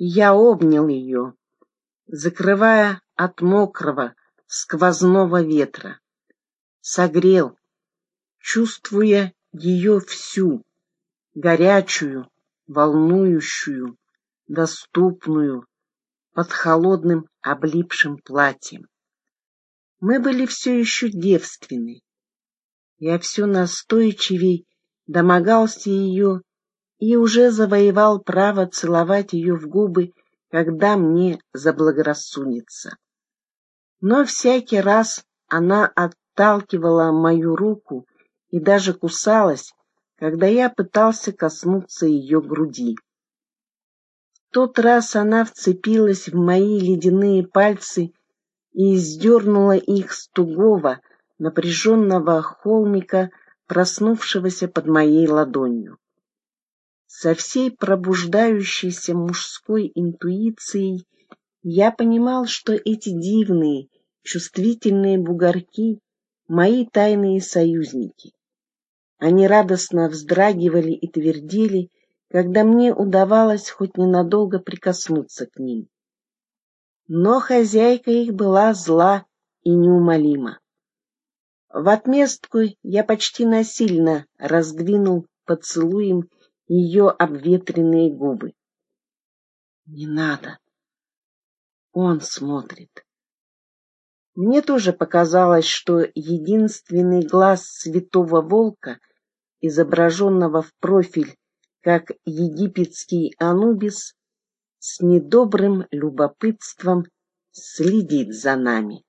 Я обнял ее, закрывая от мокрого, сквозного ветра. Согрел, чувствуя ее всю, горячую, волнующую, доступную, под холодным облипшим платьем. Мы были все еще девственны. Я все настойчивей домогался ее и уже завоевал право целовать ее в губы, когда мне заблагорассудится. Но всякий раз она отталкивала мою руку и даже кусалась, когда я пытался коснуться ее груди. В тот раз она вцепилась в мои ледяные пальцы и сдернула их с тугого, напряженного холмика, проснувшегося под моей ладонью. Со всей пробуждающейся мужской интуицией я понимал, что эти дивные, чувствительные бугорки — мои тайные союзники. Они радостно вздрагивали и твердили, когда мне удавалось хоть ненадолго прикоснуться к ним. Но хозяйка их была зла и неумолима. В отместку я почти насильно раздвинул поцелуем ее обветренные губы. Не надо. Он смотрит. Мне тоже показалось, что единственный глаз святого волка, изображенного в профиль, как египетский Анубис, с недобрым любопытством следит за нами.